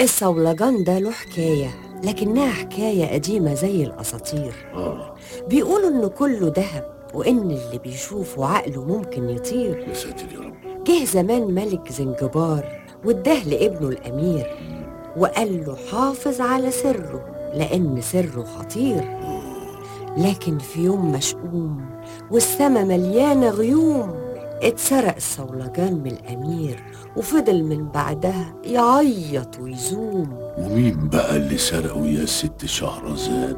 الصولجان ده له حكاية لكنها حكاية قديمة زي الأساطير. آه. بيقولوا إن كله ذهب وإن اللي بيشوفه عقله ممكن يطير. يا ساتر يا رب. جه زمان ملك زنجبار واداه لابنه الأمير وقال له حافظ على سره لأن سره خطير. لكن في يوم مشؤوم والسما مليانة غيوم اتسرق الصولجان من الأمير وفضل من بعدها يعيط ويزوم. ومين بقى اللي سرقوا يا ست شهرزاد؟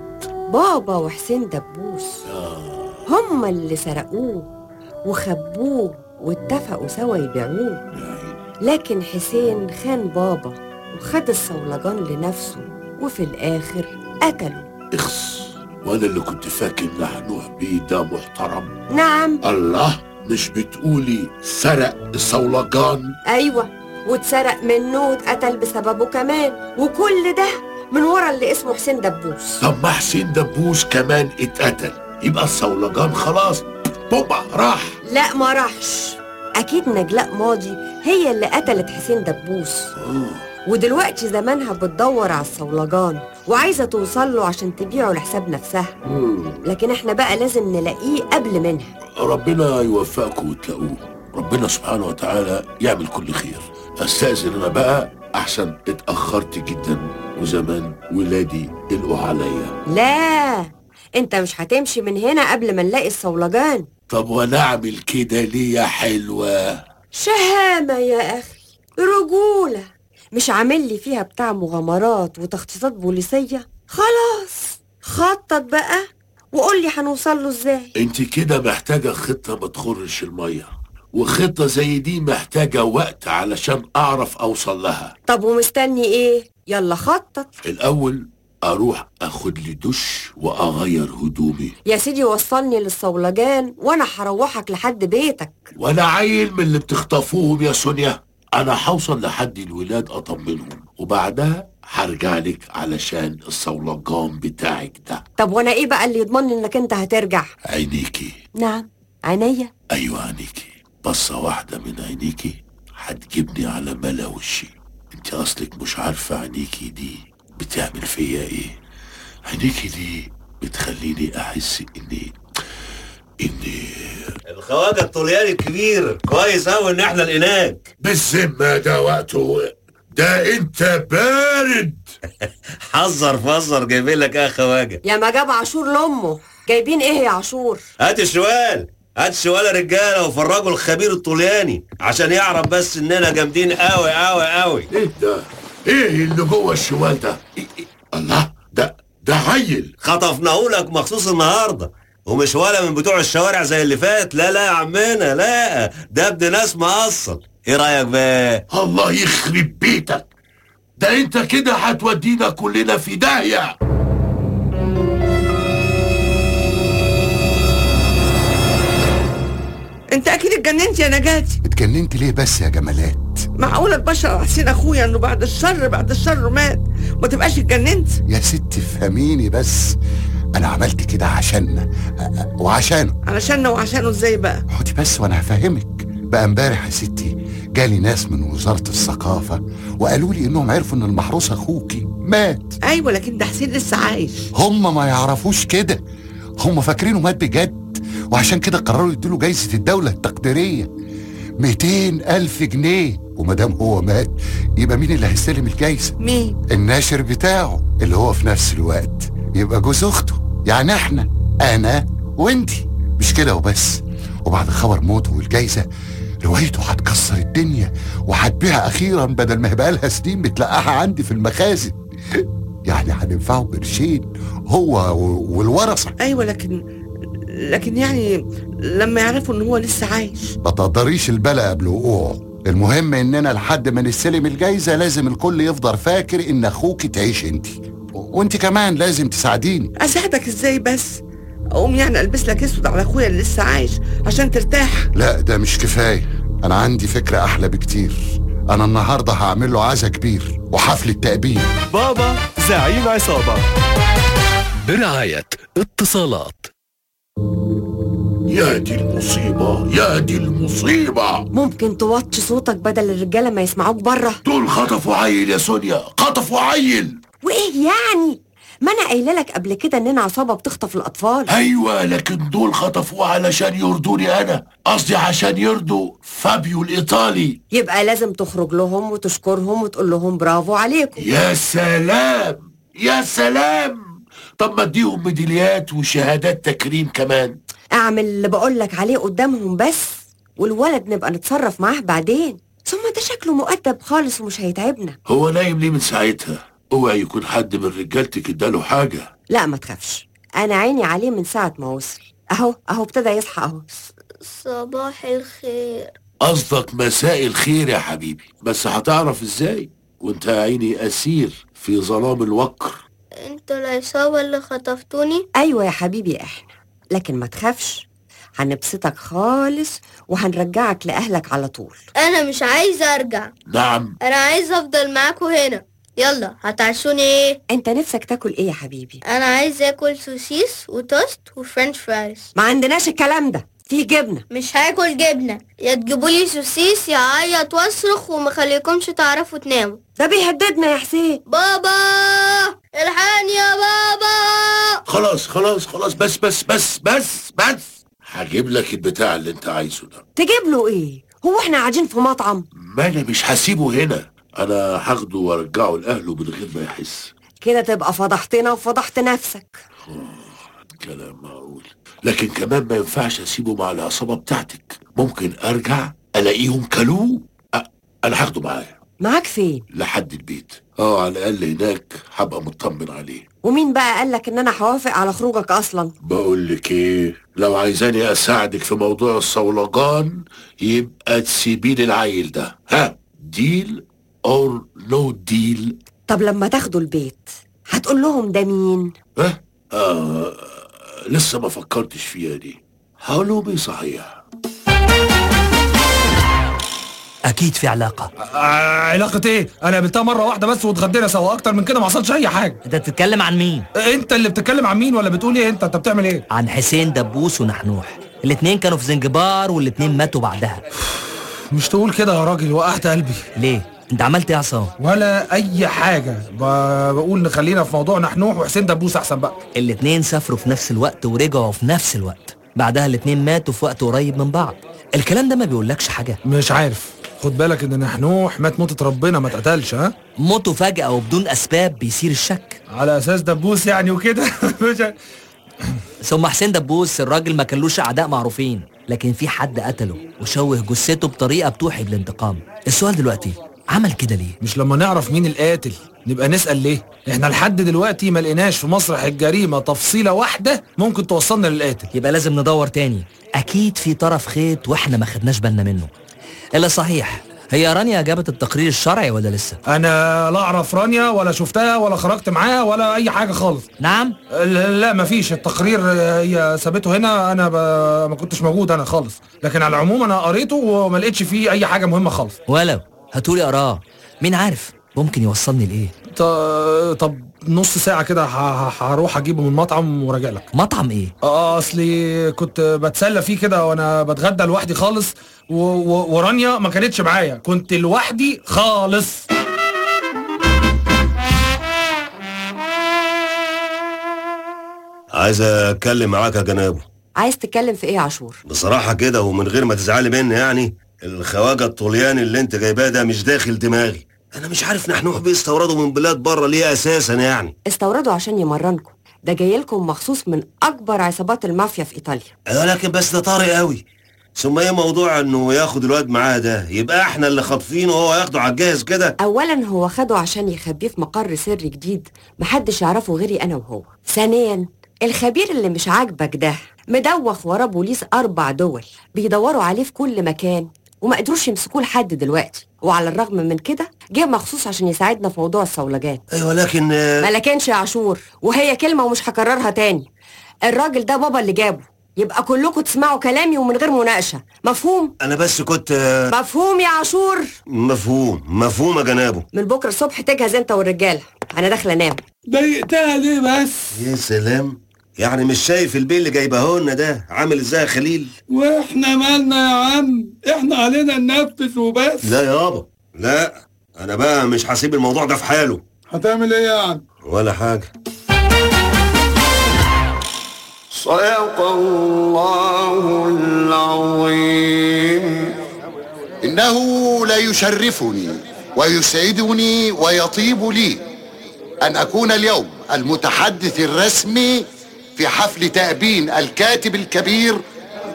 بابا وحسين دبوس. آه. هما اللي سرقوه وخبوه واتفقوا سوا يبيعوه. يا عيني لكن حسين خان بابا وخد الصولجان لنفسه وفي الآخر قتله اخس وأنا اللي كنت فاكر نحنوح بيه ده محترم. نعم. الله. مش بتقولي سرق الصولجان أيوة واتسرق منه واتقتل بسببه كمان. وكل ده من ورا اللي اسمه حسين دبوس. طب ما حسين دبوس كمان اتقتل. يبقى الصولجان خلاص. بوبا راح. لا ما راحش. أكيد نجلاء ماضي هي اللي قتلت حسين دبوس. آه. ودلوقتي زمانها بتدور على الصولجان. وعايزة توصل له عشان تبيعه لحساب نفسها. لكن إحنا بقى لازم نلاقيه قبل منها. ربنا يوفقكم وتلاقوه. ربنا سبحانه وتعالى يعمل كل خير. أستأذن أنا بقى أحسن اتأخرت جدا وزمان ولادي قلقوا عليا. لا انت مش هتمشي من هنا قبل ما نلاقي الصولجان. طب وأنا اعمل كده ليه يا حلوة؟ شهامة يا أخي رجولة. مش عامل لي فيها بتاع مغامرات وتخطيطات بوليسية؟ خلاص خطط بقى وقول لي هنوصل له إزاي. انت كده محتاجة خطة ما تخرش المية وخطة زي دي محتاجة وقت علشان أعرف أوصل لها. طب ومستني إيه؟ يلا خطط. الأول أروح أخد لي دش وأغير هدومي. يا سيدي وصلني للصولجان وأنا هروحك لحد بيتك. وأنا عيل من اللي بتخطفوهم يا سونيا. أنا هوصل لحد الولاد أطمنهم وبعدها هرجع لك علشان الصولجان بتاعك ده. طب وأنا إيه بقى اللي يضمني انك انت هترجع؟ عينيكي. نعم عينيا. أيوه عينيكي. بصة واحدة من عينيكي هتجيبني على ملا وشي. انت أصلك مش عارفة عينيكي دي بتعمل فيا إيه. عينيكي دي بتخليني أحس اني إني الخواجة الطلياني الكبير كويس قوي إن إحنا لقيناك بالذمة ده وقته ده أنت بارد. حذر فزر جايبين لك إيه يا خواجة؟ يا ما جاب عاشور لأمه جايبين إيه يا عاشور؟ هات الشوال هات الشوال يا رجالة وفرجوا الخبير الطلياني عشان يعرف بس إننا جامدين قوي قوي قوي إيه ده؟ إيه اللي جوه الشوال ده؟ إيه إيه؟ الله ده ده عيل. خطفناه لك مخصوص النهارده. ومش ولا من بتوع الشوارع زي اللي فات. لا لا يا عمنا لا. ده ابن ناس مقصل إيه رأيك بقى؟ الله يخرب بيتك. ده انت كده هتودينا كلنا في داهية. انت أكيد اتجننت يا نجاتي اتجننت ليه بس يا جمالات؟ معقولة البشر على حسين اخويا انه بعد الشر بعد الشر مات؟ ما تبقاش اتجننت. يا ست فهميني بس. أنا عملت كده أ- وعشانه. علشاننا وعشانه إزاي بقى؟ اقعدي بس وأنا هفهمك. بقى امبارح يا ستي جالي ناس من وزارة الثقافة وقالوا لي إنهم عرفوا إن المحروس أخوكي مات. أيوه لكن ده حسين لسه عايش. هم ما يعرفوش كده. هم فاكرينه مات بجد وعشان كده قرروا يديله جايزة الدولة التقديرية. 200 ألف جنيه. ومادام هو مات يبقى مين اللي هيستلم الجايزة؟ مين؟ الناشر بتاعه اللي هو في نفس الوقت. يبقى جوز أخته. يعني إحنا أنا وانتي. مش كده وبس. وبعد خبر موته والجايزة روايته هتكسر الدنيا وهتبيع أخيرا بدل ما يبقى لها سنين بتلقاها عندي في المخازن. يعني هننفعه قرشين هو و- والورثة. أيوه لكن لكن يعني لما يعرفوا إن هو لسه عايش. ما تقدريش البلا قبل وقوعه. المهم إننا لحد ما نستلم الجايزة لازم الكل يفضل فاكر إن أخوك تعيش أنتي. و- وانتي كمان لازم تساعديني. أساعدك إزاي بس؟ أقوم يعني ألبس لك أسود على أخويا اللي لسه عايش عشان ترتاح. لا ده مش كفاية. أنا عندي فكرة أحلى بكتير. أنا النهاردة هعمل له عزا كبير وحفلة تأبين بابا زعيم عصابة. برعاية اتصالات. يا دي المصيبة يا دي المصيبة. ممكن توطي صوتك بدل الرجالة ما يسمعوك بره. دول خطفوا عيل يا سونيا خطفوا عيل. وإيه يعني؟ ما أنا قايلة لك قبل كده اننا عصابة بتخطف الأطفال. أيوه لكن دول خطفوه علشان يرضوني أنا. قصدي عشان يرضوا فابيو الإيطالي. يبقى لازم تخرج لهم وتشكرهم وتقول لهم برافو عليكم. يا سلام! يا سلام! طب ما أديهم ميداليات وشهادات تكريم كمان. أعمل اللي بقول لك عليه قدامهم بس والولد نبقى نتصرف معاه بعدين. ثم ده شكله مؤدب خالص ومش هيتعبنا. هو نايم ليه من ساعتها؟ اوعى يكون حد من رجالتك اداله حاجة؟ لا ما تخافش. أنا عيني عليه من ساعة ما وصل. أهو أهو ابتدى يصحى أهو. صباح الخير. قصدك مساء الخير يا حبيبي. بس هتعرف إزاي؟ وأنت يا عيني أسير في ظلام الوقر. أنتوا العصابة اللي خطفتوني؟ أيوه يا حبيبي إحنا. لكن ما تخافش. هنبسطك خالص وهنرجعك لأهلك على طول. أنا مش عايزة أرجع. نعم. أنا عايزة أفضل معاكوا هنا. يلا هتعشوني إيه؟ أنت نفسك تاكل إيه يا حبيبي؟ أنا عايز آكل سوسيس وتوست و french fries. ما عندناش الكلام ده. في جبنة. مش هاكل جبنة. يا تجيبولي سوسيس يا اعيط واصرخ ومخليكمش تعرفوا تناموا. ده بيهددنا يا حسين. بابا! الحقني يا بابا! خلاص خلاص خلاص بس بس بس بس بس. هجيب لك البتاع اللي انت عايزه ده. تجيب له إيه؟ هو إحنا قاعدين في مطعم. ما أنا مش هسيبه هنا. أنا هاخده وارجعه لاهله من غير ما يحس. كده تبقى فضحتنا وفضحت نفسك. كلام معقول. لكن كمان ما ينفعش اسيبه مع العصابة بتاعتك. ممكن أرجع ألاقيهم كلوه أ- أنا هاخده معايا. معاك فين؟ لحد البيت. آه على الأقل هناك هبقى مطمن عليه. ومين بقى قالك إن أنا هوافق على خروجك أصلا؟ بقول لك إيه؟ لو عايزاني أساعدك في موضوع الصولجان يبقى تسيبيلي العيل ده. ها deal or no deal طب لما تاخدوا البيت هتقول لهم ده مين؟ ها؟ آه لسه ما فكرتش فيها دي. هقولهم إيه صحيح أكيد في علاقة. آه، علاقة إيه؟ أنا قابلتها مرة واحدة بس واتغدينا سوا. أكتر من كده ما حصلش أي حاجة. أنت بتتكلم عن مين؟ أنت اللي بتتكلم عن مين ولا بتقول إيه أنت؟ انت بتعمل إيه؟ عن حسين دبوس ونحنوح. الاتنين كانوا في زنجبار والاتنين ماتوا بعدها. مش تقول كده يا راجل وقعت قلبي. ليه؟ انت عملت إيه يا عصام؟ ولا اي حاجة. ب- بقول نخلينا في موضوع نحنوح وحسين دبوس احسن بقى. الاتنين سافروا في نفس الوقت ورجعوا في نفس الوقت. بعدها الاتنين ماتوا في وقت قريب من بعض. الكلام ده ما بيقولكش حاجة. مش عارف. خد بالك ان نحنوح مات موتة ربنا ما اتقتلش ها؟ موته فجأة وبدون أسباب بيثير الشك. على أساس دبوس يعني وكده؟ ثم حسين دبوس الراجل ما كانلوش أعداء معروفين لكن في حد قتله وشوه جثته بطريقة بتوحي بالانتقام. السؤال دلوقتي عمل كده ليه؟ مش لما نعرف مين القاتل نبقى نسأل ليه؟ إحنا لحد دلوقتي ما لقيناش في مسرح الجريمة تفصيلة واحدة ممكن توصلنا للقاتل. يبقى لازم ندور تاني. أكيد في طرف خيط وإحنا ما خدناش بالنا منه. إلا صحيح هي رانيا جابت التقرير الشرعي ولا لسه؟ أنا لا أعرف رانيا ولا شفتها ولا خرجت معاها ولا أي حاجة خالص. نعم؟ لا مفيش التقرير هي سابته هنا أنا ب... ما كنتش موجود أنا خالص. لكن على العموم أنا قريته وما لقيتش فيه أي حاجة مهمة خالص. ولو هاتولي أراه مين عارف ممكن يوصلني لإيه؟ طب نص ساعة كده هروح أجيبه من المطعم وراجع لك. مطعم إيه؟ آه أصلي كنت بتسلى فيه كده وأنا بتغدى لوحدي خالص و... و... ورانيا ما كانتش معايا. كنت لوحدي خالص. عايز أتكلم معاك يا جنابه عايز تتكلم في إيه يا عاشور؟ بصراحة كده ومن غير ما تزعلي مني يعني الخواجة الطلياني اللي انت جايباه ده مش داخل دماغي. أنا مش عارف نحنوح بيستوردوا من بلاد بره ليه أساسا يعني؟ استوردوا عشان يمرنكم. ده جاي لكم مخصوص من أكبر عصابات المافيا في إيطاليا. أيوة لكن بس ده طارئ قوي. ثم إيه موضوع إنه ياخد الواد معاه ده؟ يبقى إحنا اللي خاطفينه وهو ياخده على الجاهز كده؟ اولا هو خده عشان يخبيه في مقر سري جديد. محدش يعرفه غيري أنا وهو. ثانيا الخبير اللي مش عاجبك ده مدوخ وراه بوليس أربع دول. بيدوروا عليه في كل مكان. وما قدروش يمسكوه لحد دلوقتي. وعلى الرغم من كده جه مخصوص عشان يساعدنا في موضوع الصولجات. أيوه لكن ما لكنش يا عاشور. وهي كلمة ومش هكررها تاني. الراجل ده بابا اللي جابه. يبقى كلكم تسمعوا كلامي ومن غير مناقشة. مفهوم؟ أنا بس كنت مفهوم يا عاشور. مفهوم مفهوم يا جنابه. من بكرة الصبح تجهز أنت والرجالة. أنا داخلة أنام. ضايقتها ليه بس؟ يا سلام. يعني مش شايف البيه اللي جايبه لنا ده؟ عامل إزاي يا خليل؟ وإحنا مالنا يا عم؟ إحنا علينا ننفذ وبس. لا يابا لا أنا بقى مش هسيب الموضوع ده في حاله. هتعمل إيه يعني؟ ولا حاجة. صدق الله العظيم. إنه ليشرفني ويسعدني ويطيب لي أن أكون اليوم المتحدث الرسمي في حفل تأبين الكاتب الكبير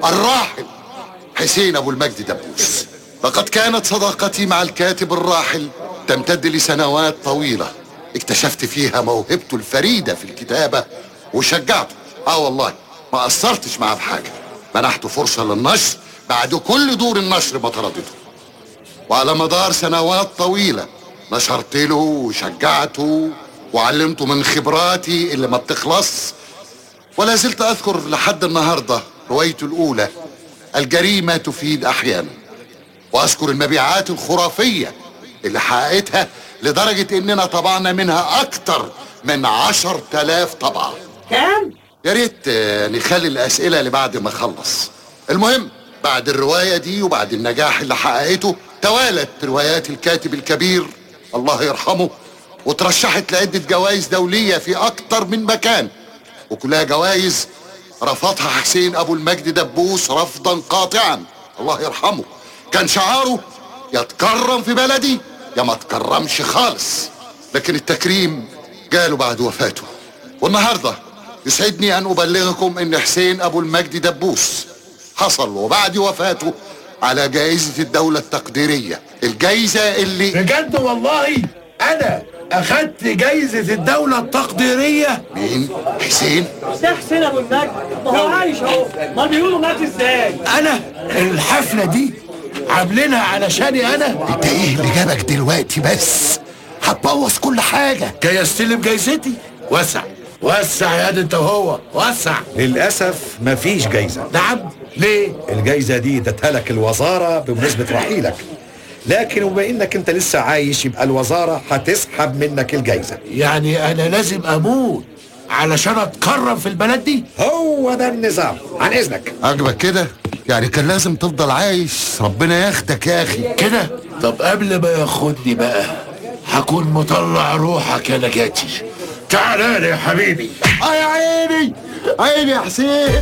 الراحل حسين أبو المجد دبوس. لقد كانت صداقتي مع الكاتب الراحل تمتد لسنوات طويلة. اكتشفت فيها موهبته الفريدة في الكتابة وشجعته آه والله ما قصرتش معاه بحاجة منحته فرصة للنشر بعد كل دور النشر ما طردته. وعلى مدار سنوات طويلة نشرت له وشجعته وعلمته من خبراتي اللي ما بتخلص. ولا زلت أذكر لحد النهاردة روايته الأولى. الجريمة تفيد أحيانا وأذكر المبيعات الخرافية اللي حققتها لدرجة إننا طبعنا منها أكتر من عشر تلاف طبعة كام؟ يا ريت آه، نخلي الأسئلة لبعد ما أخلص المهم بعد الرواية دي وبعد النجاح اللي حققته توالت روايات الكاتب الكبير الله يرحمه وترشحت لعدة جوائز دولية في أكتر من مكان وكلها جوائز رفضها حسين أبو المجد دبوس رفضا قاطعا. الله يرحمه. كان شعاره يا تكرم في بلدي يا ما تكرمش خالص. لكن التكريم جاله بعد وفاته. والنهاردة يسعدني أن أبلغكم إن حسين أبو المجد دبوس حصل وبعد وفاته على جائزة الدولة التقديرية. الجائزة اللي بجد والله أنا اخدت جايزة الدولة التقديرية. مين؟ حسين؟ ده حسين أبو المجد ما هو عايش أهو. ما بيقولوا مات إزاي؟ أنا الحفلة دي عاملينها علشاني أنا. أنت إيه اللي جابك دلوقتي بس؟ هتبوظ كل حاجة. جاي استلم جايزتي وسع. وسع يا دي انت وهو. وسع. للأسف مفيش جايزة. نعم. ليه؟ الجايزة دي ادتها لك الوزارة بمناسبة رحيلك. لكن بما إنك أنت لسه عايش يبقى الوزارة هتسحب منك الجايزة. يعني أنا لازم أموت علشان اتكرم في البلد دي؟ هو ده النظام. عن إذنك. عجبك كده؟ يعني كان لازم تفضل عايش. ربنا ياخدك يا أخي. كده؟ طب قبل ما ياخدني بقى هكون مطلع روحك يا نجاتي. تعالى لي يا حبيبي. آه يا عيني. عيني يا حسين.